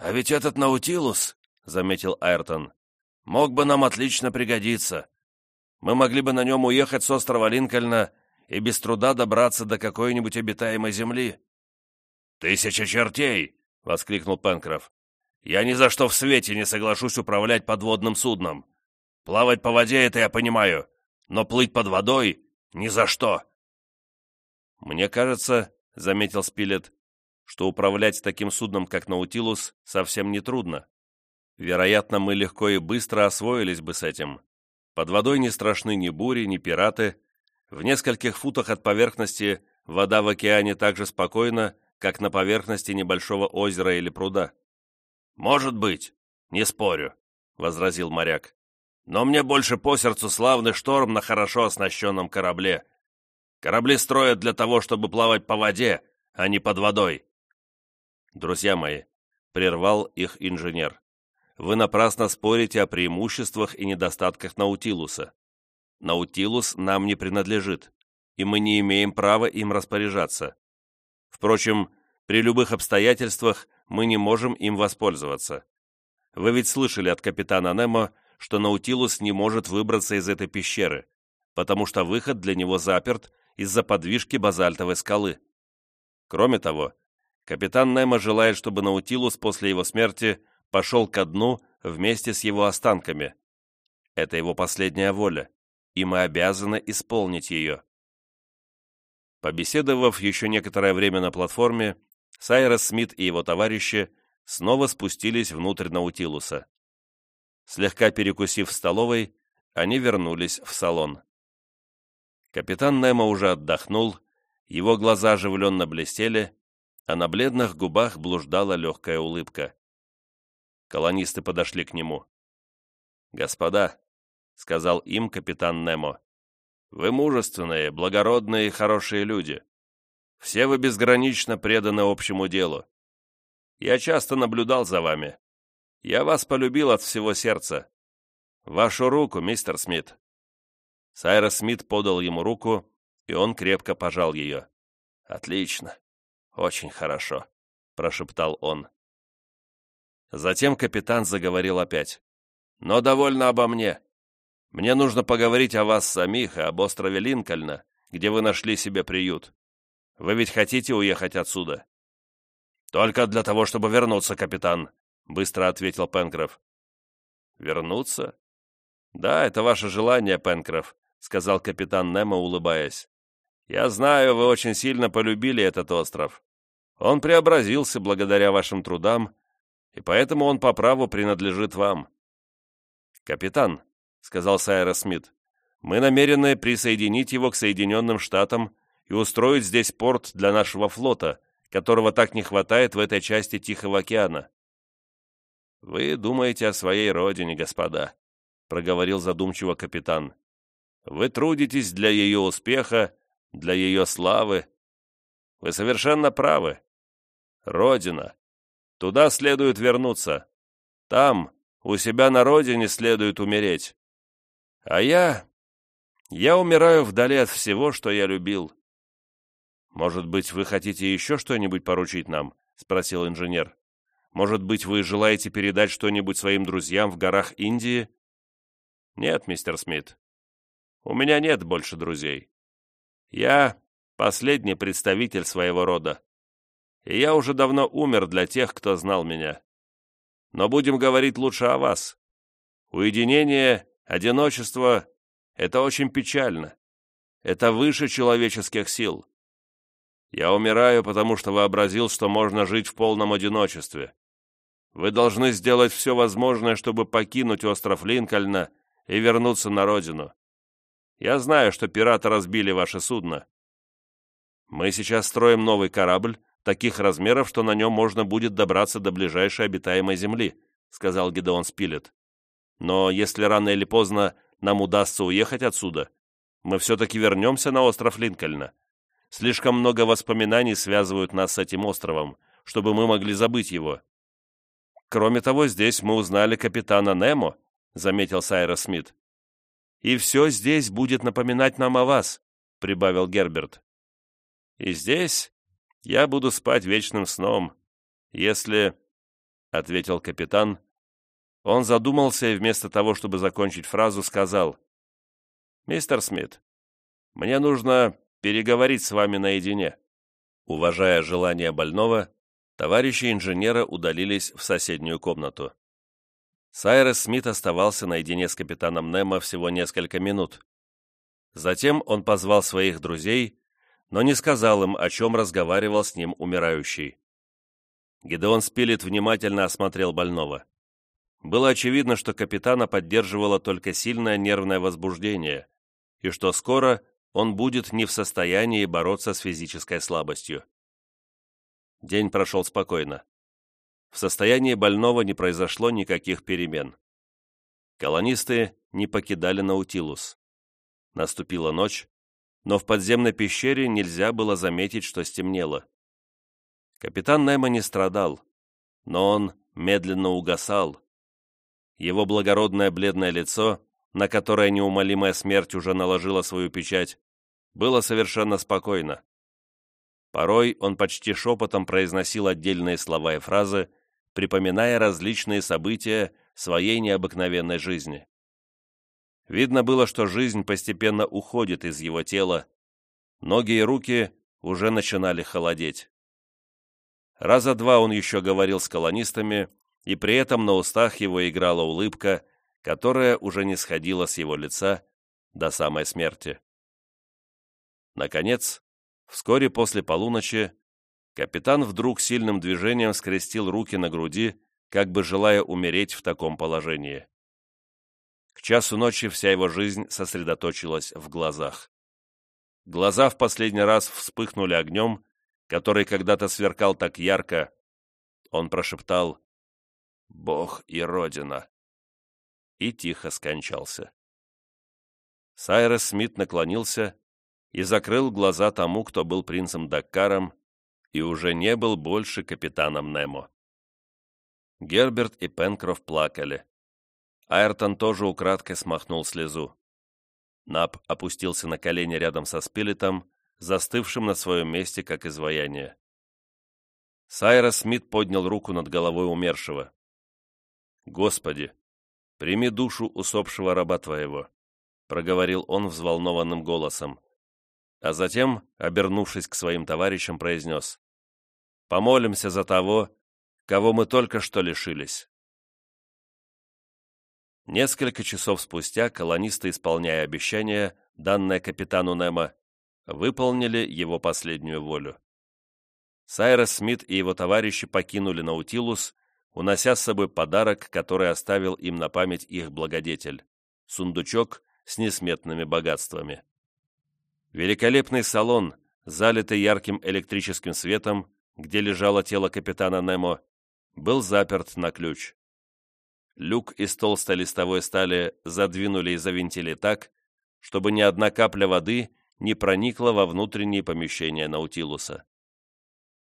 «А ведь этот Наутилус», — заметил Айртон, — «мог бы нам отлично пригодиться. Мы могли бы на нем уехать с острова Линкольна и без труда добраться до какой-нибудь обитаемой земли». «Тысяча чертей!» — воскликнул Пенкроф. «Я ни за что в свете не соглашусь управлять подводным судном. Плавать по воде — это я понимаю, но плыть под водой — ни за что!» «Мне кажется, — заметил Спилет, — что управлять таким судном, как Наутилус, совсем не трудно. Вероятно, мы легко и быстро освоились бы с этим. Под водой не страшны ни бури, ни пираты. В нескольких футах от поверхности вода в океане так же спокойна, как на поверхности небольшого озера или пруда. «Может быть, не спорю», — возразил моряк. «Но мне больше по сердцу славный шторм на хорошо оснащенном корабле. Корабли строят для того, чтобы плавать по воде, а не под водой». «Друзья мои», — прервал их инженер, «вы напрасно спорите о преимуществах и недостатках Наутилуса. Наутилус нам не принадлежит, и мы не имеем права им распоряжаться. Впрочем, при любых обстоятельствах мы не можем им воспользоваться. Вы ведь слышали от капитана Немо, что Наутилус не может выбраться из этой пещеры, потому что выход для него заперт из-за подвижки базальтовой скалы. Кроме того, капитан Немо желает, чтобы Наутилус после его смерти пошел ко дну вместе с его останками. Это его последняя воля, и мы обязаны исполнить ее. Побеседовав еще некоторое время на платформе, Сайрос Смит и его товарищи снова спустились внутрь Наутилуса. Слегка перекусив в столовой, они вернулись в салон. Капитан Немо уже отдохнул, его глаза оживленно блестели, а на бледных губах блуждала легкая улыбка. Колонисты подошли к нему. «Господа», — сказал им капитан Немо, вы мужественные, благородные и хорошие люди. Все вы безгранично преданы общему делу. Я часто наблюдал за вами. Я вас полюбил от всего сердца. Вашу руку, мистер Смит». Сайрос Смит подал ему руку, и он крепко пожал ее. «Отлично. Очень хорошо», — прошептал он. Затем капитан заговорил опять. «Но довольно обо мне. Мне нужно поговорить о вас самих и об острове Линкольна, где вы нашли себе приют. Вы ведь хотите уехать отсюда?» «Только для того, чтобы вернуться, капитан», — быстро ответил Пенкроф. «Вернуться?» «Да, это ваше желание, Пенкроф», — сказал капитан Немо, улыбаясь. «Я знаю, вы очень сильно полюбили этот остров. Он преобразился благодаря вашим трудам, и поэтому он по праву принадлежит вам». «Капитан», — сказал Сайра Смит. «Мы намерены присоединить его к Соединенным Штатам и устроить здесь порт для нашего флота, которого так не хватает в этой части Тихого океана». «Вы думаете о своей родине, господа», — проговорил задумчиво капитан. «Вы трудитесь для ее успеха, для ее славы. Вы совершенно правы. Родина. Туда следует вернуться. Там, у себя на родине, следует умереть. А я... Я умираю вдали от всего, что я любил. «Может быть, вы хотите еще что-нибудь поручить нам?» — спросил инженер. «Может быть, вы желаете передать что-нибудь своим друзьям в горах Индии?» «Нет, мистер Смит. У меня нет больше друзей. Я последний представитель своего рода. И я уже давно умер для тех, кто знал меня. Но будем говорить лучше о вас. Уединение Одиночество — это очень печально. Это выше человеческих сил. Я умираю, потому что вообразил, что можно жить в полном одиночестве. Вы должны сделать все возможное, чтобы покинуть остров Линкольна и вернуться на родину. Я знаю, что пираты разбили ваше судно. Мы сейчас строим новый корабль, таких размеров, что на нем можно будет добраться до ближайшей обитаемой земли», — сказал Гедеон Спилет. Но если рано или поздно нам удастся уехать отсюда, мы все-таки вернемся на остров Линкольна. Слишком много воспоминаний связывают нас с этим островом, чтобы мы могли забыть его. Кроме того, здесь мы узнали капитана Немо, заметил Сайрос Смит. И все здесь будет напоминать нам о вас, прибавил Герберт. И здесь я буду спать вечным сном, если... — ответил капитан. Он задумался и вместо того, чтобы закончить фразу, сказал, «Мистер Смит, мне нужно переговорить с вами наедине». Уважая желание больного, товарищи инженера удалились в соседнюю комнату. Сайрес Смит оставался наедине с капитаном Немо всего несколько минут. Затем он позвал своих друзей, но не сказал им, о чем разговаривал с ним умирающий. Гидеон Спилет внимательно осмотрел больного. Было очевидно, что капитана поддерживало только сильное нервное возбуждение, и что скоро он будет не в состоянии бороться с физической слабостью. День прошел спокойно. В состоянии больного не произошло никаких перемен. Колонисты не покидали Наутилус. Наступила ночь, но в подземной пещере нельзя было заметить, что стемнело. Капитан Немо не страдал, но он медленно угасал. Его благородное бледное лицо, на которое неумолимая смерть уже наложила свою печать, было совершенно спокойно. Порой он почти шепотом произносил отдельные слова и фразы, припоминая различные события своей необыкновенной жизни. Видно было, что жизнь постепенно уходит из его тела, ноги и руки уже начинали холодеть. Раза два он еще говорил с колонистами, и при этом на устах его играла улыбка, которая уже не сходила с его лица до самой смерти. Наконец, вскоре после полуночи, Капитан вдруг сильным движением скрестил руки на груди, как бы желая умереть в таком положении. К часу ночи вся его жизнь сосредоточилась в глазах. Глаза в последний раз вспыхнули огнем, который когда-то сверкал так ярко. Он прошептал «Бог и Родина» и тихо скончался. Сайрес Смит наклонился и закрыл глаза тому, кто был принцем Даккаром и уже не был больше капитаном Немо. Герберт и Пенкроф плакали. Айртон тоже украдкой смахнул слезу. Нап опустился на колени рядом со Спилетом, застывшим на своем месте, как изваяние. Сайрос Смит поднял руку над головой умершего. «Господи, прими душу усопшего раба твоего», — проговорил он взволнованным голосом а затем, обернувшись к своим товарищам, произнес «Помолимся за того, кого мы только что лишились». Несколько часов спустя колонисты, исполняя обещание, данное капитану Немо, выполнили его последнюю волю. Сайрос Смит и его товарищи покинули Наутилус, унося с собой подарок, который оставил им на память их благодетель — сундучок с несметными богатствами. Великолепный салон, залитый ярким электрическим светом, где лежало тело капитана Немо, был заперт на ключ. Люк из толстой листовой стали задвинули и завинтили так, чтобы ни одна капля воды не проникла во внутренние помещения Наутилуса.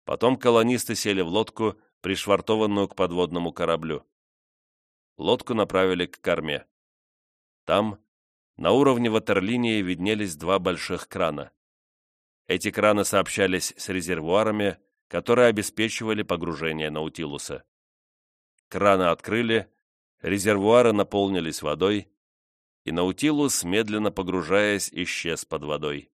Потом колонисты сели в лодку, пришвартованную к подводному кораблю. Лодку направили к корме. Там, на уровне ватерлинии виднелись два больших крана. Эти краны сообщались с резервуарами, которые обеспечивали погружение Наутилуса. Краны открыли, резервуары наполнились водой, и Наутилус, медленно погружаясь, исчез под водой.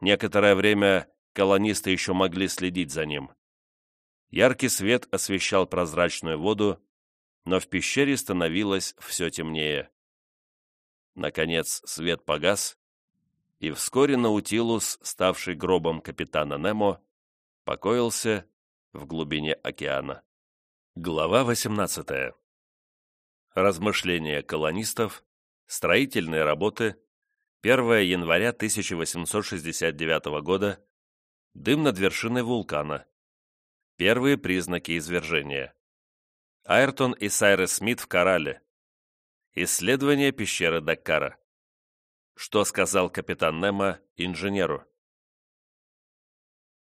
Некоторое время колонисты еще могли следить за ним. Яркий свет освещал прозрачную воду, но в пещере становилось все темнее. Наконец свет погас, и вскоре Наутилус, ставший гробом капитана Немо, покоился в глубине океана. Глава 18. Размышления колонистов, строительные работы, 1 января 1869 года, дым над вершиной вулкана, первые признаки извержения. Айртон и Сайрес Смит в Коралле, Исследование пещеры Даккара. Что сказал капитан Немо инженеру?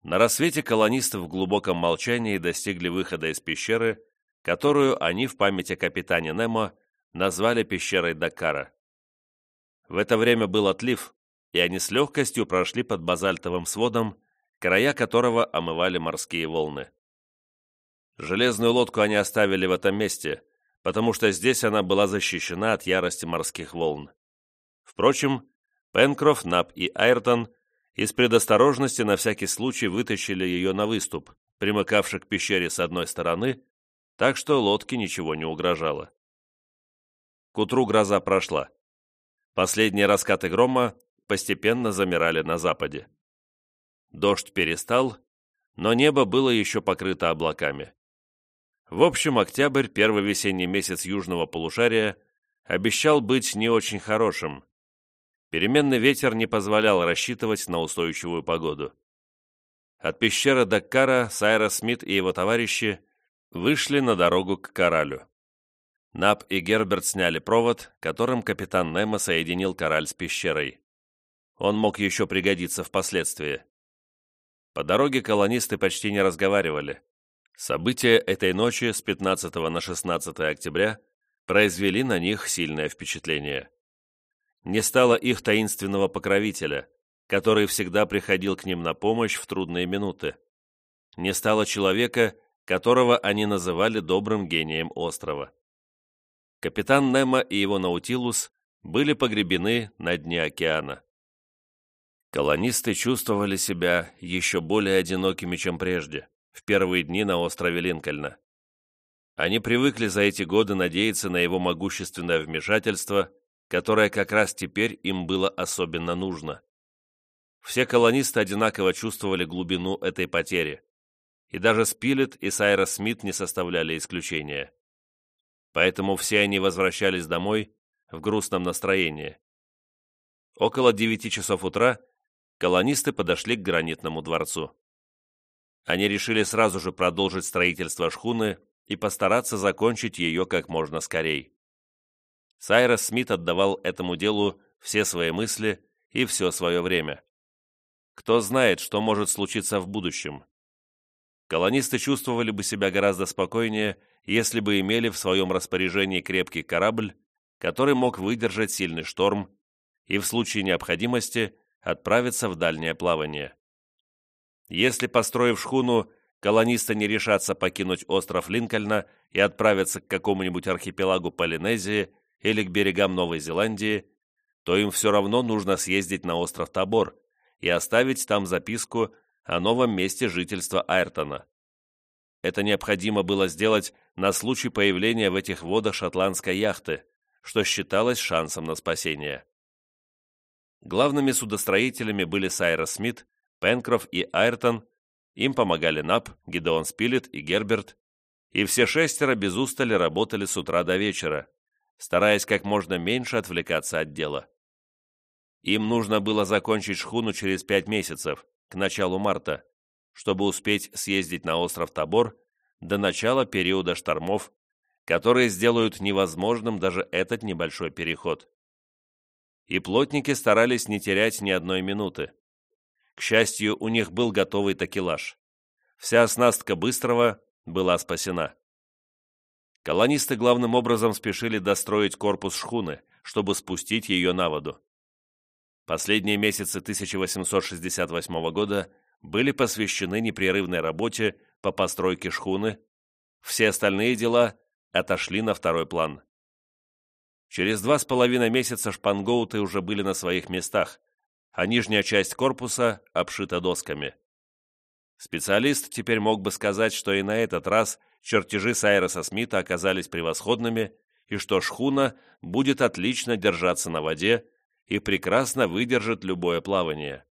На рассвете колонисты в глубоком молчании достигли выхода из пещеры, которую они в память о капитане Немо назвали пещерой Даккара. В это время был отлив, и они с легкостью прошли под базальтовым сводом, края которого омывали морские волны. Железную лодку они оставили в этом месте, потому что здесь она была защищена от ярости морских волн. Впрочем, Пенкроф, Нап и Айртон из предосторожности на всякий случай вытащили ее на выступ, примыкавший к пещере с одной стороны, так что лодке ничего не угрожало. К утру гроза прошла. Последние раскаты грома постепенно замирали на западе. Дождь перестал, но небо было еще покрыто облаками. В общем, октябрь, первый весенний месяц южного полушария, обещал быть не очень хорошим. Переменный ветер не позволял рассчитывать на устойчивую погоду. От пещеры Даккара Сайрос Смит и его товарищи вышли на дорогу к Коралю. Нап и Герберт сняли провод, которым капитан Немо соединил Кораль с пещерой. Он мог еще пригодиться впоследствии. По дороге колонисты почти не разговаривали. События этой ночи с 15 на 16 октября произвели на них сильное впечатление. Не стало их таинственного покровителя, который всегда приходил к ним на помощь в трудные минуты. Не стало человека, которого они называли добрым гением острова. Капитан Немо и его Наутилус были погребены на дне океана. Колонисты чувствовали себя еще более одинокими, чем прежде в первые дни на острове Линкольна. Они привыкли за эти годы надеяться на его могущественное вмешательство, которое как раз теперь им было особенно нужно. Все колонисты одинаково чувствовали глубину этой потери, и даже Спилет и Сайра Смит не составляли исключения. Поэтому все они возвращались домой в грустном настроении. Около девяти часов утра колонисты подошли к гранитному дворцу. Они решили сразу же продолжить строительство шхуны и постараться закончить ее как можно скорей. Сайрос Смит отдавал этому делу все свои мысли и все свое время. Кто знает, что может случиться в будущем. Колонисты чувствовали бы себя гораздо спокойнее, если бы имели в своем распоряжении крепкий корабль, который мог выдержать сильный шторм и в случае необходимости отправиться в дальнее плавание. Если, построив шхуну, колонисты не решатся покинуть остров Линкольна и отправиться к какому-нибудь архипелагу Полинезии или к берегам Новой Зеландии, то им все равно нужно съездить на остров Табор и оставить там записку о новом месте жительства Айртона. Это необходимо было сделать на случай появления в этих водах шотландской яхты, что считалось шансом на спасение. Главными судостроителями были Сайрос Смит Пенкроф и Айртон, им помогали Нап, Гидеон Спилет и Герберт, и все шестеро без устали работали с утра до вечера, стараясь как можно меньше отвлекаться от дела. Им нужно было закончить шхуну через пять месяцев, к началу марта, чтобы успеть съездить на остров Тобор до начала периода штормов, которые сделают невозможным даже этот небольшой переход. И плотники старались не терять ни одной минуты. К счастью, у них был готовый такелаж. Вся оснастка Быстрого была спасена. Колонисты главным образом спешили достроить корпус шхуны, чтобы спустить ее на воду. Последние месяцы 1868 года были посвящены непрерывной работе по постройке шхуны, все остальные дела отошли на второй план. Через два с половиной месяца шпангоуты уже были на своих местах, а нижняя часть корпуса обшита досками. Специалист теперь мог бы сказать, что и на этот раз чертежи Сайроса Смита оказались превосходными и что шхуна будет отлично держаться на воде и прекрасно выдержит любое плавание.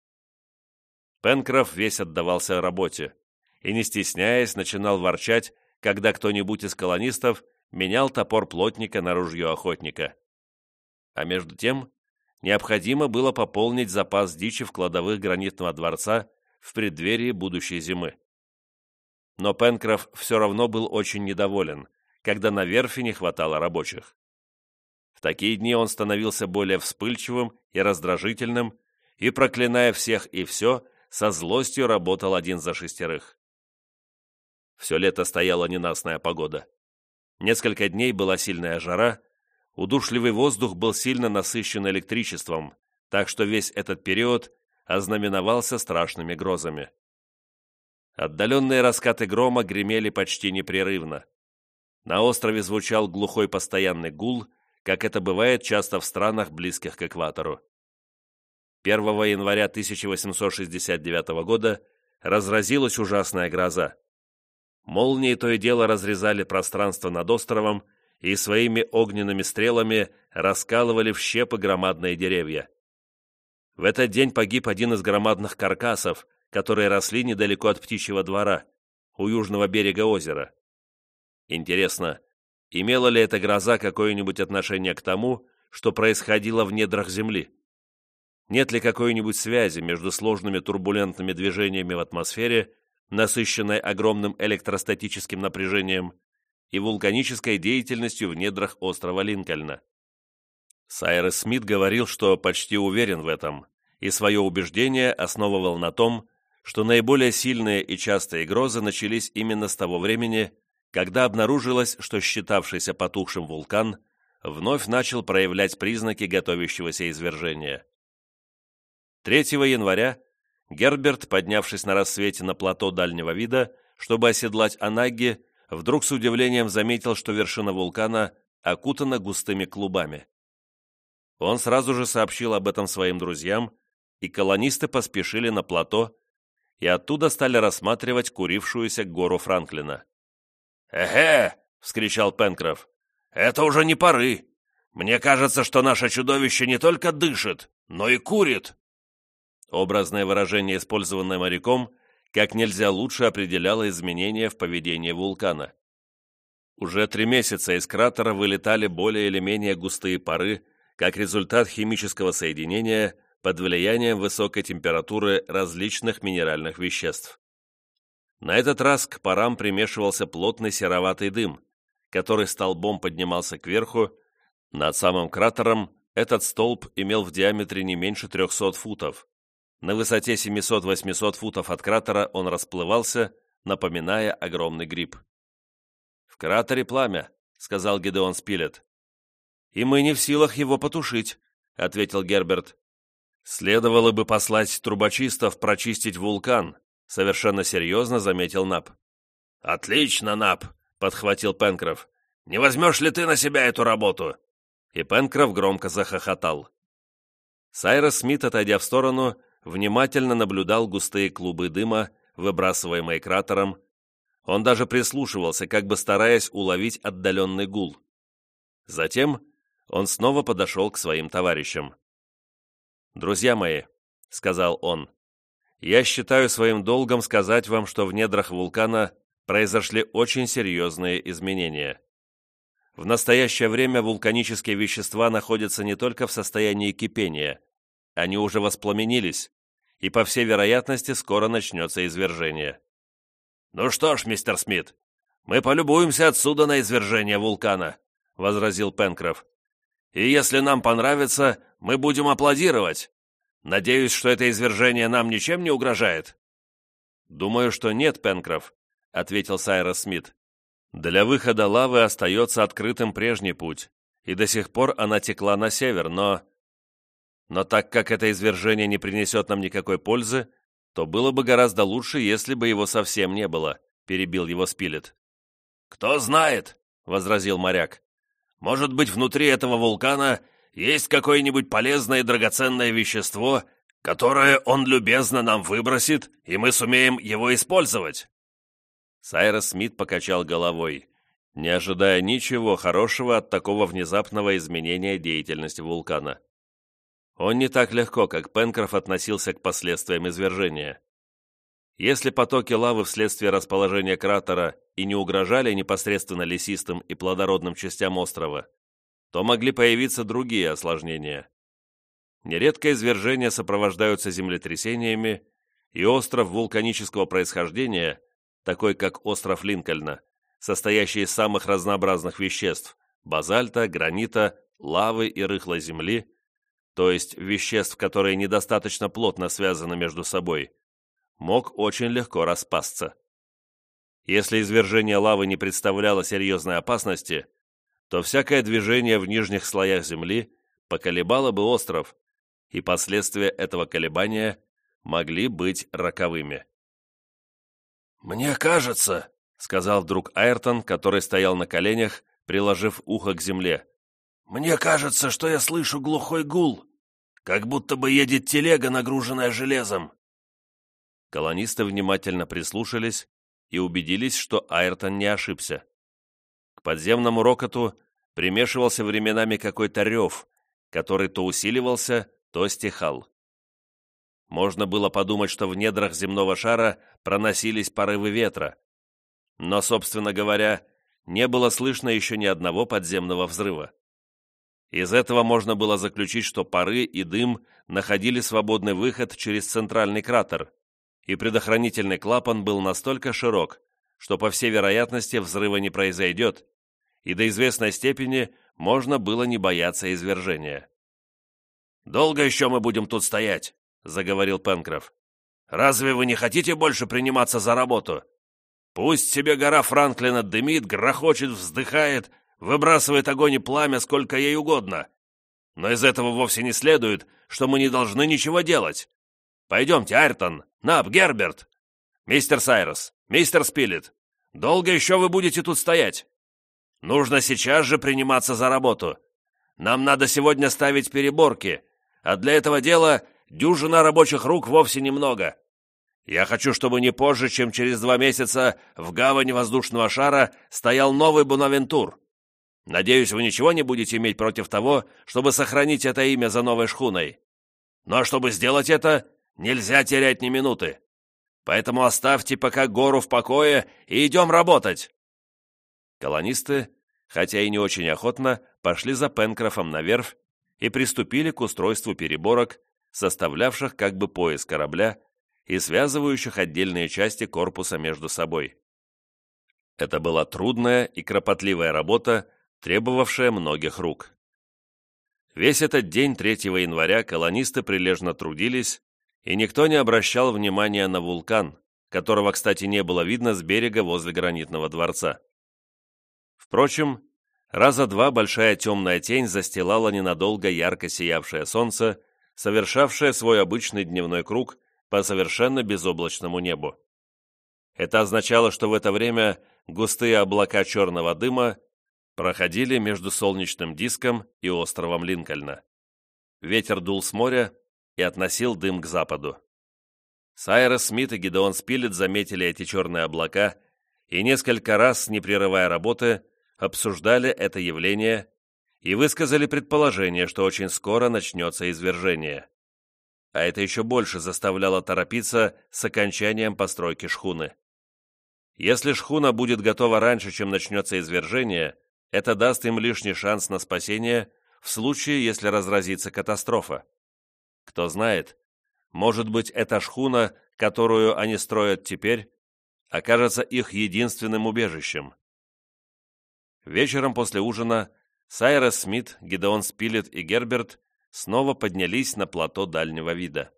Пенкроф весь отдавался работе и, не стесняясь, начинал ворчать, когда кто-нибудь из колонистов менял топор плотника на ружье охотника. А между тем необходимо было пополнить запас дичи в кладовых гранитного дворца в преддверии будущей зимы. Но Пенкроф все равно был очень недоволен, когда на верфи не хватало рабочих. В такие дни он становился более вспыльчивым и раздражительным, и, проклиная всех и все, со злостью работал один за шестерых. Все лето стояла ненастная погода. Несколько дней была сильная жара, Удушливый воздух был сильно насыщен электричеством, так что весь этот период ознаменовался страшными грозами. Отдаленные раскаты грома гремели почти непрерывно. На острове звучал глухой постоянный гул, как это бывает часто в странах, близких к экватору. 1 января 1869 года разразилась ужасная гроза. Молнии то и дело разрезали пространство над островом и своими огненными стрелами раскалывали в щепы громадные деревья. В этот день погиб один из громадных каркасов, которые росли недалеко от птичьего двора, у южного берега озера. Интересно, имела ли эта гроза какое-нибудь отношение к тому, что происходило в недрах Земли? Нет ли какой-нибудь связи между сложными турбулентными движениями в атмосфере, насыщенной огромным электростатическим напряжением, и вулканической деятельностью в недрах острова Линкольна? Сайрес Смит говорил, что почти уверен в этом, и свое убеждение основывал на том, что наиболее сильные и частые грозы начались именно с того времени, когда обнаружилось, что считавшийся потухшим вулкан вновь начал проявлять признаки готовящегося извержения. 3 января Герберт, поднявшись на рассвете на плато дальнего вида, чтобы оседлать Анаги, вдруг с удивлением заметил, что вершина вулкана окутана густыми клубами. Он сразу же сообщил об этом своим друзьям, и колонисты поспешили на плато, и оттуда стали рассматривать курившуюся гору Франклина. «Эхе!» — вскричал Пенкроф. «Это уже не пары. Мне кажется, что наше чудовище не только дышит, но и курит». Образное выражение, использованное моряком, как нельзя лучше определяло изменения в поведении вулкана. Уже три месяца из кратера вылетали более или менее густые пары, как результат химического соединения – под влиянием высокой температуры различных минеральных веществ. На этот раз к парам примешивался плотный сероватый дым, который столбом поднимался кверху, над самым кратером этот столб имел в диаметре не меньше 300 футов. На высоте 700-800 футов от кратера он расплывался, напоминая огромный гриб. «В кратере пламя», — сказал Гедеон Спилет. «И мы не в силах его потушить», — ответил Герберт. «Следовало бы послать трубочистов прочистить вулкан», совершенно серьезно заметил Нап. «Отлично, Нап», — подхватил Пенкроф. «Не возьмешь ли ты на себя эту работу?» И Пенкроф громко захохотал. Сайрос Смит, отойдя в сторону, внимательно наблюдал густые клубы дыма, выбрасываемые кратером. Он даже прислушивался, как бы стараясь уловить отдаленный гул. Затем он снова подошел к своим товарищам. «Друзья мои», — сказал он, — «я считаю своим долгом сказать вам, что в недрах вулкана произошли очень серьезные изменения. В настоящее время вулканические вещества находятся не только в состоянии кипения, они уже воспламенились, и, по всей вероятности, скоро начнется извержение». «Ну что ж, мистер Смит, мы полюбуемся отсюда на извержение вулкана», — возразил Пенкроф. «И если нам понравится, мы будем аплодировать. Надеюсь, что это извержение нам ничем не угрожает». «Думаю, что нет, Пенкроф», — ответил Сайрос Смит. «Для выхода лавы остается открытым прежний путь, и до сих пор она текла на север, но...» «Но так как это извержение не принесет нам никакой пользы, то было бы гораздо лучше, если бы его совсем не было», — перебил его Спилет. «Кто знает», — возразил моряк. «Может быть, внутри этого вулкана есть какое-нибудь полезное и драгоценное вещество, которое он любезно нам выбросит, и мы сумеем его использовать?» Сайрос Смит покачал головой, не ожидая ничего хорошего от такого внезапного изменения деятельности вулкана. Он не так легко, как Пенкроф относился к последствиям извержения. Если потоки лавы вследствие расположения кратера и не угрожали непосредственно лесистым и плодородным частям острова, то могли появиться другие осложнения. Нередко извержения сопровождаются землетрясениями, и остров вулканического происхождения, такой как остров Линкольна, состоящий из самых разнообразных веществ – базальта, гранита, лавы и рыхлой земли, то есть веществ, которые недостаточно плотно связаны между собой, мог очень легко распасться. Если извержение лавы не представляло серьезной опасности – то всякое движение в нижних слоях Земли поколебало бы остров, и последствия этого колебания могли быть роковыми. «Мне кажется», — сказал вдруг Айртон, который стоял на коленях, приложив ухо к земле. «Мне кажется, что я слышу глухой гул, как будто бы едет телега, нагруженная железом». Колонисты внимательно прислушались и убедились, что Айртон не ошибся. К подземному рокоту примешивался временами какой-то рев, который то усиливался, то стихал. Можно было подумать, что в недрах земного шара проносились порывы ветра. Но, собственно говоря, не было слышно еще ни одного подземного взрыва. Из этого можно было заключить, что пары и дым находили свободный выход через центральный кратер, и предохранительный клапан был настолько широк, что, по всей вероятности, взрыва не произойдет, и до известной степени можно было не бояться извержения. «Долго еще мы будем тут стоять?» — заговорил Пенкроф. «Разве вы не хотите больше приниматься за работу? Пусть себе гора Франклина дымит, грохочет, вздыхает, выбрасывает огонь и пламя сколько ей угодно. Но из этого вовсе не следует, что мы не должны ничего делать. Пойдемте, Айртон, Наб, Герберт, мистер Сайрос, мистер Спилет, долго еще вы будете тут стоять? Нужно сейчас же приниматься за работу. Нам надо сегодня ставить переборки, а для этого дела дюжина рабочих рук вовсе немного. Я хочу, чтобы не позже, чем через два месяца в гавани воздушного шара стоял новый Бонавентур. Надеюсь, вы ничего не будете иметь против того, чтобы сохранить это имя за новой шхуной. Но чтобы сделать это, нельзя терять ни минуты. Поэтому оставьте пока гору в покое и идем работать. Колонисты, хотя и не очень охотно, пошли за Пенкрофом на верфь и приступили к устройству переборок, составлявших как бы пояс корабля и связывающих отдельные части корпуса между собой. Это была трудная и кропотливая работа, требовавшая многих рук. Весь этот день 3 января колонисты прилежно трудились, и никто не обращал внимания на вулкан, которого, кстати, не было видно с берега возле гранитного дворца. Впрочем, раза два большая темная тень застилала ненадолго ярко сиявшее солнце, совершавшее свой обычный дневной круг по совершенно безоблачному небу. Это означало, что в это время густые облака черного дыма проходили между солнечным диском и островом Линкольна. Ветер дул с моря и относил дым к западу. Сайрос Смит и Гидеон Спилет заметили эти черные облака и несколько раз, не прерывая работы, обсуждали это явление и высказали предположение, что очень скоро начнется извержение. А это еще больше заставляло торопиться с окончанием постройки шхуны. Если шхуна будет готова раньше, чем начнется извержение, это даст им лишний шанс на спасение в случае, если разразится катастрофа. Кто знает, может быть, эта шхуна, которую они строят теперь, окажется их единственным убежищем. Вечером после ужина Сайрес Смит, Гидеон Спилет и Герберт снова поднялись на плато дальнего вида.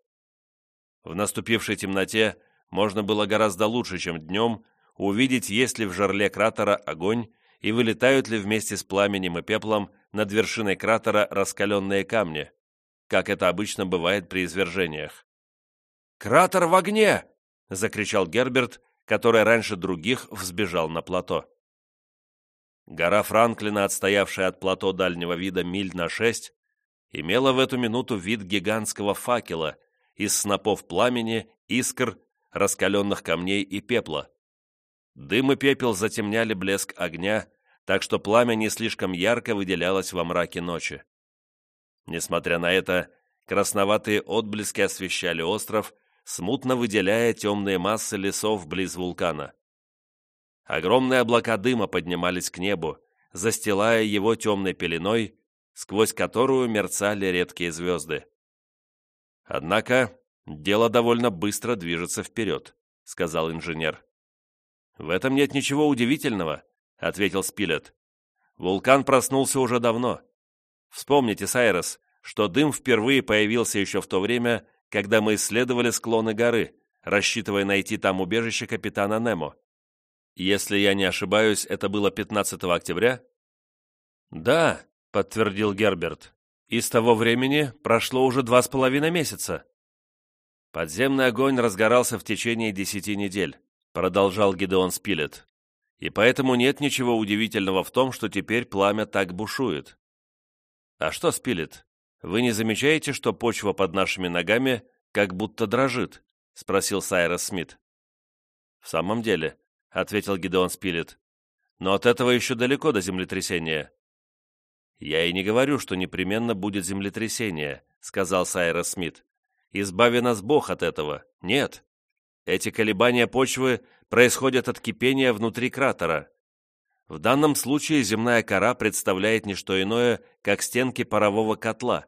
В наступившей темноте можно было гораздо лучше, чем днем, увидеть, есть ли в жерле кратера огонь и вылетают ли вместе с пламенем и пеплом над вершиной кратера раскаленные камни, как это обычно бывает при извержениях. «Кратер в огне!» — закричал Герберт, который раньше других взбежал на плато. Гора Франклина, отстоявшая от плато дальнего вида миль на шесть, имела в эту минуту вид гигантского факела из снопов пламени, искр, раскаленных камней и пепла. Дым и пепел затемняли блеск огня, так что пламя не слишком ярко выделялось во мраке ночи. Несмотря на это, красноватые отблески освещали остров, смутно выделяя темные массы лесов близ вулкана. Огромные облака дыма поднимались к небу, застилая его темной пеленой, сквозь которую мерцали редкие звезды. «Однако дело довольно быстро движется вперед», — сказал инженер. «В этом нет ничего удивительного», — ответил Спилет. «Вулкан проснулся уже давно. Вспомните, Сайрос, что дым впервые появился еще в то время, когда мы исследовали склоны горы, рассчитывая найти там убежище капитана Немо. Если я не ошибаюсь, это было 15 октября? Да, подтвердил Герберт. И с того времени прошло уже два с половиной месяца. Подземный огонь разгорался в течение десяти недель, продолжал Гидеон Спилет. «И поэтому нет ничего удивительного в том, что теперь пламя так бушует». «А что, Спилет, вы не замечаете, что почва под нашими ногами как будто дрожит?» — спросил Сайрос Смит. «В самом деле», — ответил Гидеон Спилет, «но от этого еще далеко до землетрясения». «Я и не говорю, что непременно будет землетрясение», — сказал Сайрос Смит. «Избави нас Бог от этого. Нет. Эти колебания почвы происходят от кипения внутри кратера. В данном случае земная кора представляет не что иное, как стенки парового котла.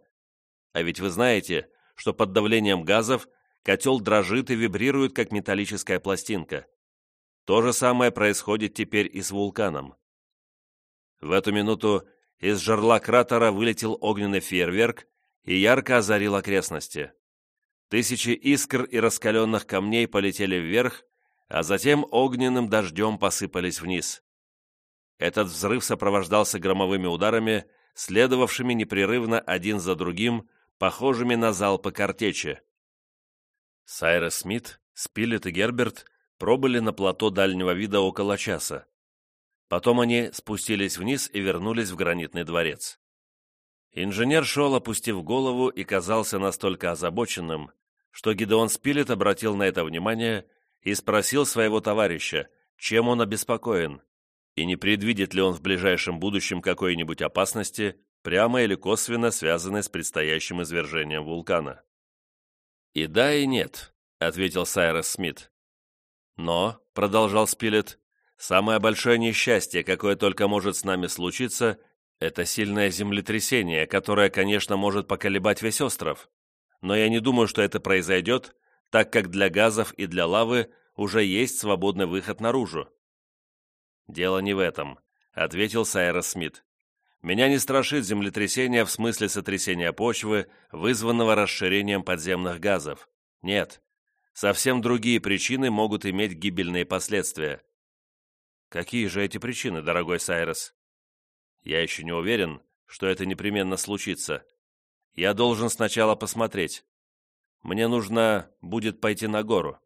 А ведь вы знаете, что под давлением газов котел дрожит и вибрирует, как металлическая пластинка. То же самое происходит теперь и с вулканом. В эту минуту из жерла кратера вылетел огненный фейерверк и ярко озарил окрестности. Тысячи искр и раскаленных камней полетели вверх, а затем огненным дождем посыпались вниз. Этот взрыв сопровождался громовыми ударами, следовавшими непрерывно один за другим, похожими на залпы картечи. Сайрес Смит, Спилет и Герберт пробыли на плато дальнего вида около часа. Потом они спустились вниз и вернулись в гранитный дворец. Инженер шел, опустив голову, и казался настолько озабоченным, что Гидеон Спилет обратил на это внимание и спросил своего товарища, чем он обеспокоен, и не предвидит ли он в ближайшем будущем какой-нибудь опасности, прямо или косвенно связанной с предстоящим извержением вулкана. «И да, и нет», — ответил Сайрес Смит. «Но», — продолжал Спилет, — «самое большое несчастье, какое только может с нами случиться, это сильное землетрясение, которое, конечно, может поколебать весь остров. Но я не думаю, что это произойдет, так как для газов и для лавы уже есть свободный выход наружу. «Дело не в этом», — ответил Сайрос Смит. «Меня не страшит землетрясение в смысле сотрясения почвы, вызванного расширением подземных газов. Нет. Совсем другие причины могут иметь гибельные последствия». «Какие же эти причины, дорогой Сайрос?» Я еще не уверен, что это непременно случится. Я должен сначала посмотреть. Мне нужно будет пойти на гору.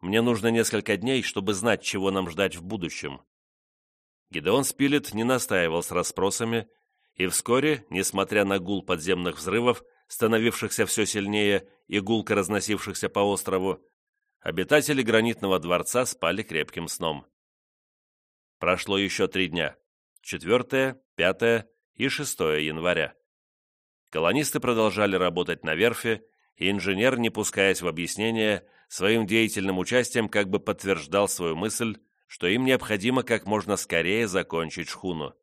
Мне нужно несколько дней, чтобы знать, чего нам ждать в будущем». Гидеон Спилет не настаивал с расспросами, и вскоре, несмотря на гул подземных взрывов, становившихся все сильнее и гулко разносившихся по острову, обитатели гранитного дворца спали крепким сном. Прошло еще три дня. 4, 5 и 6 января. Колонисты продолжали работать на верфи, и инженер, не пускаясь в объяснение, своим деятельным участием как бы подтверждал свою мысль, что им необходимо как можно скорее закончить шхуну.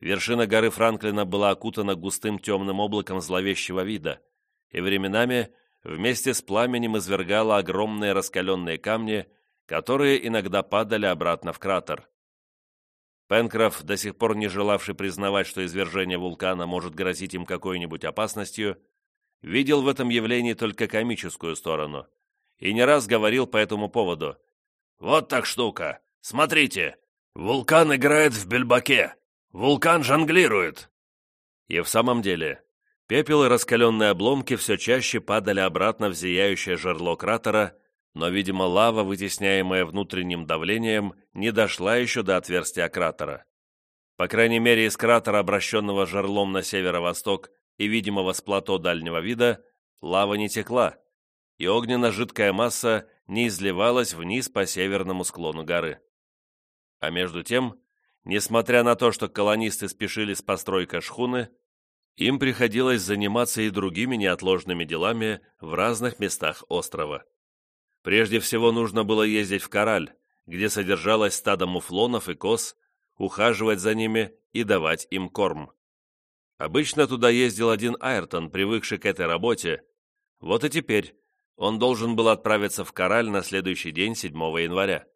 Вершина горы Франклина была окутана густым темным облаком зловещего вида, и временами вместе с пламенем извергала огромные раскаленные камни, которые иногда падали обратно в кратер. Пенкроф, до сих пор не желавший признавать, что извержение вулкана может грозить им какой-нибудь опасностью, видел в этом явлении только комическую сторону и не раз говорил по этому поводу. «Вот так штука! Смотрите! Вулкан играет в бельбаке! Вулкан жонглирует!» И в самом деле, пепел и раскаленные обломки все чаще падали обратно в зияющее жерло кратера, но, видимо, лава, вытесняемая внутренним давлением, не дошла еще до отверстия кратера. По крайней мере, из кратера, обращенного жерлом на северо-восток и видимого с плато дальнего вида, лава не текла, и огненно-жидкая масса не изливалась вниз по северному склону горы. А между тем, несмотря на то, что колонисты спешили с постройкой шхуны, им приходилось заниматься и другими неотложными делами в разных местах острова. Прежде всего нужно было ездить в Кораль, где содержалось стадо муфлонов и коз, ухаживать за ними и давать им корм. Обычно туда ездил один Айртон, привыкший к этой работе. Вот и теперь он должен был отправиться в Кораль на следующий день, 7 января.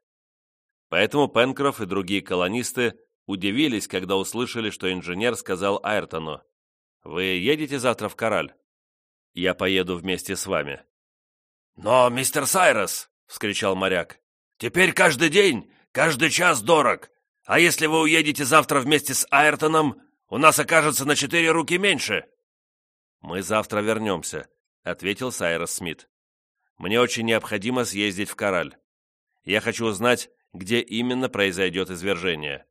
Поэтому Пенкроф и другие колонисты удивились, когда услышали, что инженер сказал Айртону, «Вы едете завтра в Кораль?» «Я поеду вместе с вами», «Но, мистер Сайрос!» — вскричал моряк. «Теперь каждый день, каждый час дорог. А если вы уедете завтра вместе с Айртоном, у нас окажется на четыре руки меньше». «Мы завтра вернемся», — ответил Сайрос Смит. «Мне очень необходимо съездить в Кораль. Я хочу узнать, где именно произойдет извержение».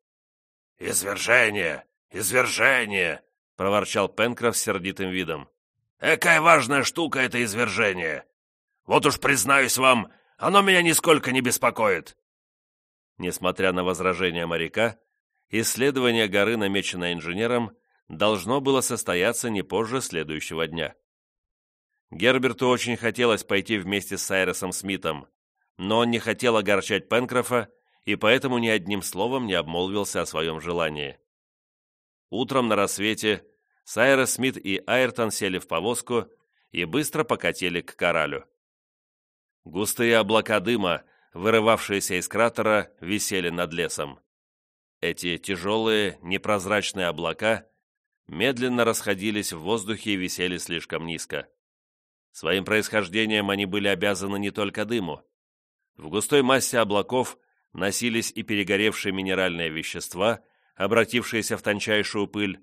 «Извержение! Извержение!» — проворчал Пенкроф с сердитым видом. «Экая важная штука это извержение! Вот уж признаюсь вам, оно меня нисколько не беспокоит!» Несмотря на возражения моряка, исследование горы, намеченное инженером, должно было состояться не позже следующего дня. Герберту очень хотелось пойти вместе с Сайросом Смитом, но он не хотел огорчать Пенкрофа и поэтому ни одним словом не обмолвился о своем желании. Утром на рассвете Сайрос Смит и Айртон сели в повозку и быстро покатили к коралю. Густые облака дыма, вырывавшиеся из кратера, висели над лесом. Эти тяжелые, непрозрачные облака медленно расходились в воздухе и висели слишком низко. Своим происхождением они были обязаны не только дыму. В густой массе облаков носились и перегоревшие минеральные вещества, обратившиеся в тончайшую пыль,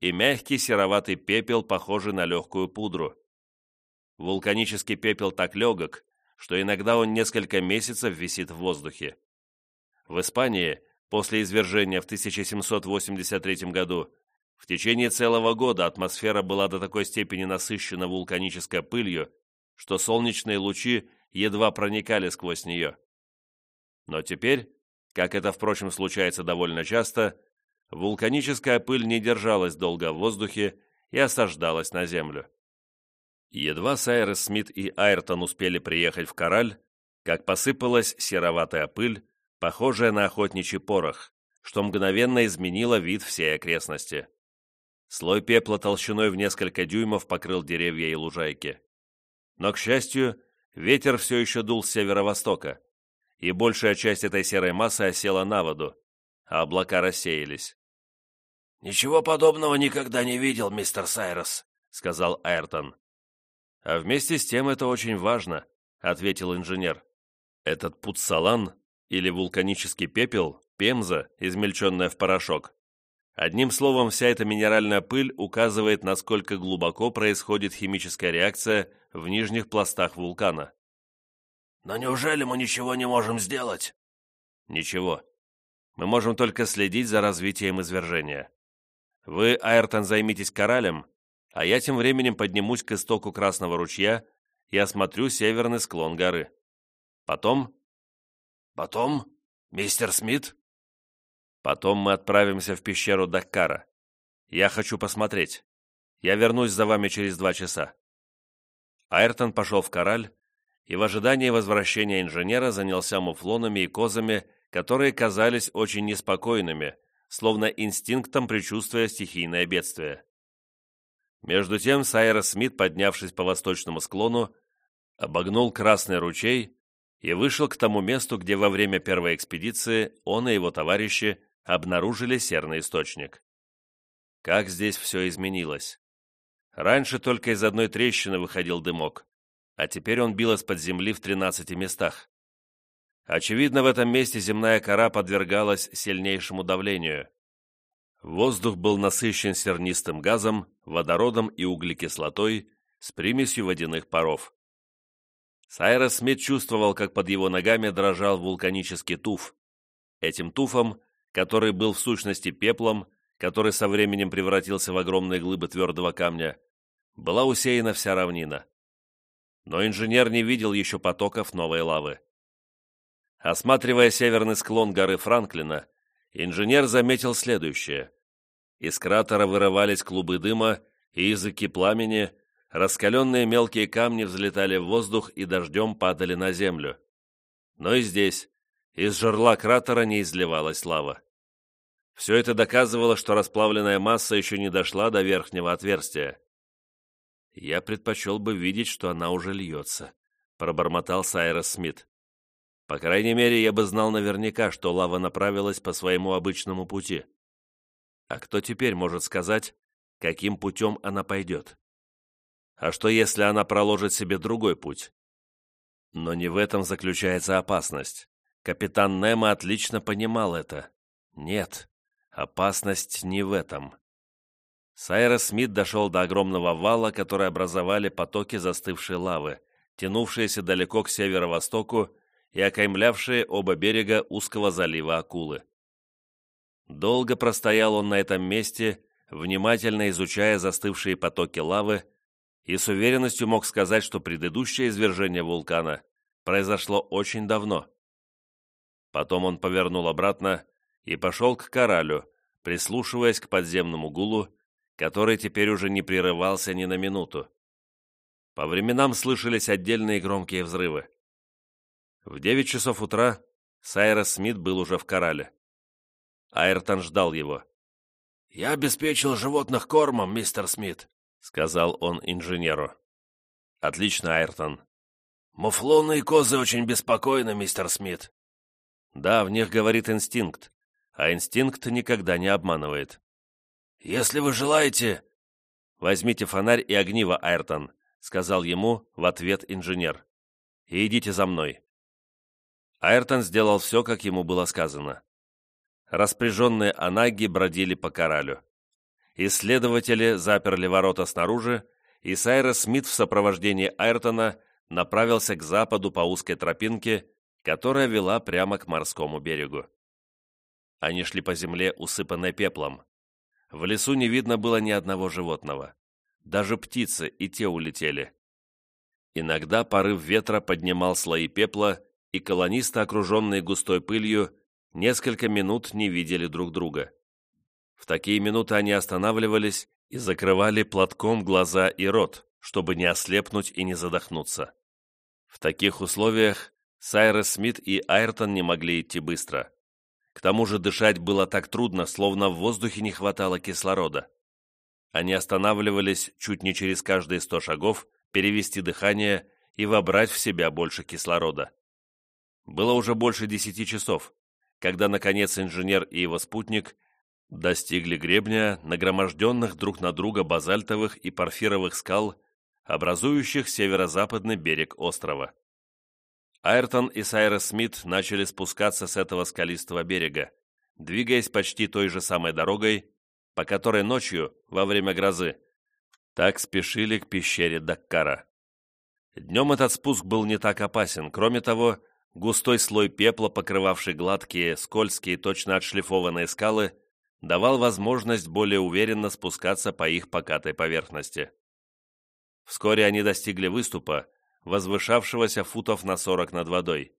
и мягкий сероватый пепел, похожий на легкую пудру. Вулканический пепел так легок, что иногда он несколько месяцев висит в воздухе. В Испании, после извержения в 1783 году, в течение целого года атмосфера была до такой степени насыщена вулканической пылью, что солнечные лучи едва проникали сквозь нее. Но теперь, как это, впрочем, случается довольно часто, вулканическая пыль не держалась долго в воздухе и осаждалась на землю. Едва Сайрес Смит и Айртон успели приехать в Кораль, как посыпалась сероватая пыль, похожая на охотничий порох, что мгновенно изменило вид всей окрестности. Слой пепла толщиной в несколько дюймов покрыл деревья и лужайки. Но, к счастью, ветер все еще дул с северо-востока, и большая часть этой серой массы осела на воду, а облака рассеялись. «Ничего подобного никогда не видел, мистер Сайрос», — сказал Айртон. «А вместе с тем это очень важно», — ответил инженер. «Этот пуцалан, или вулканический пепел, пемза, измельченная в порошок. Одним словом, вся эта минеральная пыль указывает, насколько глубоко происходит химическая реакция в нижних пластах вулкана. Но неужели мы ничего не можем сделать? Ничего. Мы можем только следить за развитием извержения. Вы, Айртон, займитесь коралем, а я тем временем поднимусь к истоку Красного ручья и осмотрю северный склон горы. Потом... Потом, мистер Смит? Потом мы отправимся в пещеру Даккара. Я хочу посмотреть. Я вернусь за вами через два часа. Айртон пошел в кораль, и в ожидании возвращения инженера занялся муфлонами и козами, которые казались очень неспокойными, словно инстинктом предчувствуя стихийное бедствие. Между тем Сайрос Смит, поднявшись по восточному склону, обогнул Красный ручей и вышел к тому месту, где во время первой экспедиции он и его товарищи обнаружили серный источник. Как здесь все изменилось. Раньше только из одной трещины выходил дымок, а теперь он бил из-под земли в 13 местах. Очевидно, в этом месте земная кора подвергалась сильнейшему давлению. Воздух был насыщен сернистым газом, водородом и углекислотой с примесью водяных паров. Сайрос Смит чувствовал, как под его ногами дрожал вулканический туф. Этим туфом, который был в сущности пеплом, который со временем превратился в огромные глыбы твердого камня, была усеяна вся равнина но инженер не видел еще потоков новой лавы. Осматривая северный склон горы Франклина, инженер заметил следующее. Из кратера вырывались клубы дыма и языки пламени, раскаленные мелкие камни взлетали в воздух и дождем падали на землю. Но и здесь, из жерла кратера не изливалась лава. Все это доказывало, что расплавленная масса еще не дошла до верхнего отверстия. «Я предпочел бы видеть, что она уже льется», — пробормотал Сайрос Смит. «По крайней мере, я бы знал наверняка, что лава направилась по своему обычному пути. А кто теперь может сказать, каким путем она пойдет? А что, если она проложит себе другой путь? Но не в этом заключается опасность. Капитан Немо отлично понимал это. Нет, опасность не в этом. Сайрос Смит дошел до огромного вала, который образовали потоки застывшей лавы, тянувшиеся далеко к северо-востоку и окаймлявшие оба берега узкого залива акулы. Долго простоял он на этом месте, внимательно изучая застывшие потоки лавы, и с уверенностью мог сказать, что предыдущее извержение вулкана произошло очень давно. Потом он повернул обратно и пошел к коралю, прислушиваясь к подземному гулу, который теперь уже не прерывался ни на минуту. По временам слышались отдельные громкие взрывы. В девять часов утра Сайрос Смит был уже в корале. Айртон ждал его. «Я обеспечил животных кормом, мистер Смит», — сказал он инженеру. «Отлично, Айртон». «Муфлоны и козы очень беспокойны, мистер Смит». «Да, в них говорит инстинкт, а инстинкт никогда не обманывает». «Если вы желаете...» «Возьмите фонарь и огниво, Айртон», — сказал ему в ответ инженер. «И идите за мной». Айртон сделал все, как ему было сказано распряженные анаги бродили по коралю. Исследователи заперли ворота снаружи, и Сайрес Смит в сопровождении Айртона направился к западу по узкой тропинке, которая вела прямо к морскому берегу. Они шли по земле, усыпанной пеплом. В лесу не видно было ни одного животного. Даже птицы и те улетели. Иногда порыв ветра поднимал слои пепла, и колонисты, окруженные густой пылью, несколько минут не видели друг друга. В такие минуты они останавливались и закрывали платком глаза и рот, чтобы не ослепнуть и не задохнуться. В таких условиях Сайрес Смит и Айртон не могли идти быстро. К тому же дышать было так трудно, словно в воздухе не хватало кислорода. Они останавливались чуть не через каждые сто шагов, перевести дыхание и вобрать в себя больше кислорода. Было уже больше десяти часов, когда, наконец, инженер и его спутник достигли гребня, нагроможденных друг на друга базальтовых и порфировых скал, образующих северо-западный берег острова. Айртон и Сайрес Смит начали спускаться с этого скалистого берега, двигаясь почти той же самой дорогой, по которой ночью, во время грозы, так спешили к пещере Даккара. Днем этот спуск был не так опасен, кроме того, Густой слой пепла, покрывавший гладкие, скользкие, точно отшлифованные скалы, давал возможность более уверенно спускаться по их покатой поверхности. Вскоре они достигли выступа, возвышавшегося футов на сорок над водой.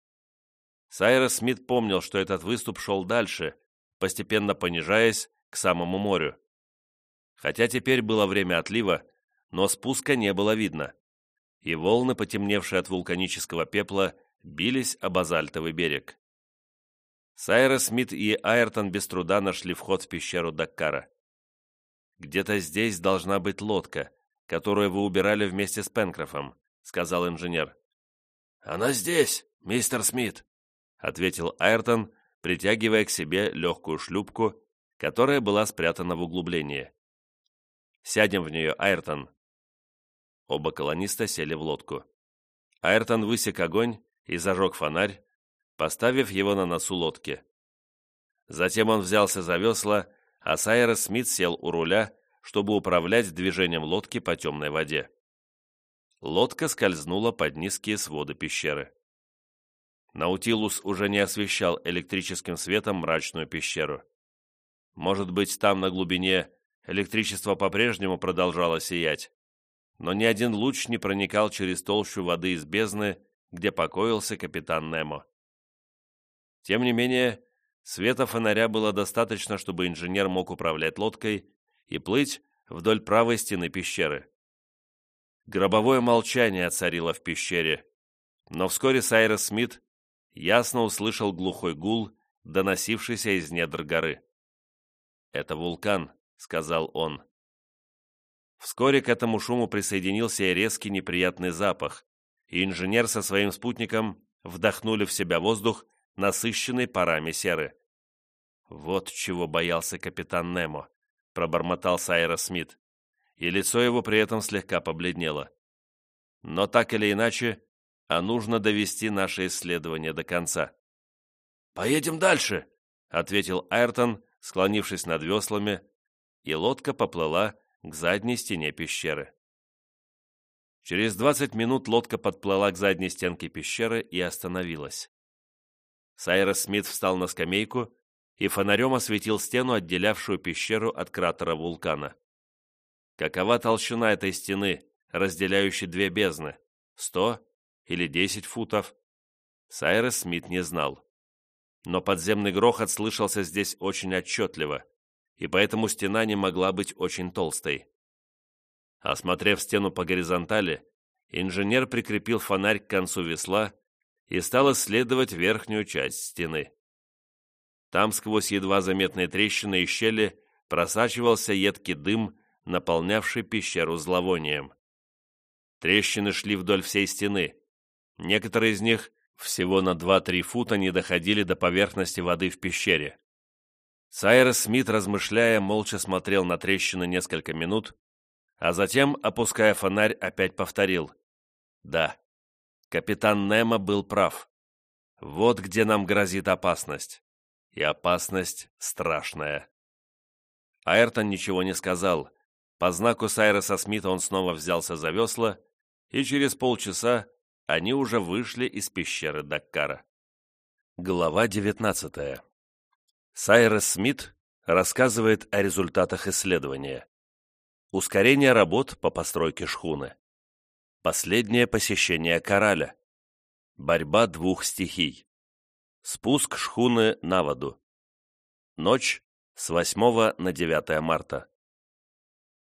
Сайрес Смит помнил, что этот выступ шел дальше, постепенно понижаясь к самому морю. Хотя теперь было время отлива, но спуска не было видно, и волны, потемневшие от вулканического пепла, бились о базальтовый берег. Сайрес Смит и Айртон без труда нашли вход в пещеру Даккара. «Где-то здесь должна быть лодка, которую вы убирали вместе с Пенкрофом», — сказал инженер. «Она здесь, мистер Смит», — ответил Айртон, притягивая к себе легкую шлюпку, которая была спрятана в углублении. «Сядем в нее, Айртон». Оба колониста сели в лодку. Айртон высек огонь и зажег фонарь, поставив его на носу лодки. Затем он взялся за весла, а Сайрес Смит сел у руля, чтобы управлять движением лодки по темной воде. Лодка скользнула под низкие своды пещеры. Наутилус уже не освещал электрическим светом мрачную пещеру. Может быть, там на глубине электричество по-прежнему продолжало сиять, но ни один луч не проникал через толщу воды из бездны где покоился капитан Немо. Тем не менее, света фонаря было достаточно, чтобы инженер мог управлять лодкой и плыть вдоль правой стены пещеры. Гробовое молчание царило в пещере, но вскоре Сайрес Смит ясно услышал глухой гул, доносившийся из недр горы. «Это вулкан», — сказал он. Вскоре к этому шуму присоединился и резкий неприятный запах, и инженер со своим спутником вдохнули в себя воздух, насыщенный парами серы. «Вот чего боялся капитан Немо», — пробормотал Сайра Смит, и лицо его при этом слегка побледнело. «Но так или иначе, а нужно довести наше исследование до конца». «Поедем дальше», — ответил Айртон, склонившись над веслами, и лодка поплыла к задней стене пещеры. Через 20 минут лодка подплыла к задней стенке пещеры и остановилась. Сайрос Смит встал на скамейку и фонарем осветил стену, отделявшую пещеру от кратера вулкана. Какова толщина этой стены, разделяющей две бездны? Сто или десять футов? Сайрос Смит не знал. Но подземный грохот слышался здесь очень отчетливо, и поэтому стена не могла быть очень толстой. Осмотрев стену по горизонтали, инженер прикрепил фонарь к концу весла и стал исследовать верхнюю часть стены. Там сквозь едва заметные трещины и щели просачивался едкий дым, наполнявший пещеру зловонием. Трещины шли вдоль всей стены. Некоторые из них всего на 2-3 фута не доходили до поверхности воды в пещере. Сайрес Смит, размышляя, молча смотрел на трещины несколько минут, а затем, опуская фонарь, опять повторил. «Да, капитан Немо был прав. Вот где нам грозит опасность. И опасность страшная». Айртон ничего не сказал. По знаку Сайреса Смита он снова взялся за весла, и через полчаса они уже вышли из пещеры Даккара. Глава 19. Сайрес Смит рассказывает о результатах исследования. Ускорение работ по постройке шхуны. Последнее посещение Кораля. Борьба двух стихий. Спуск шхуны на воду. Ночь с 8 на 9 марта.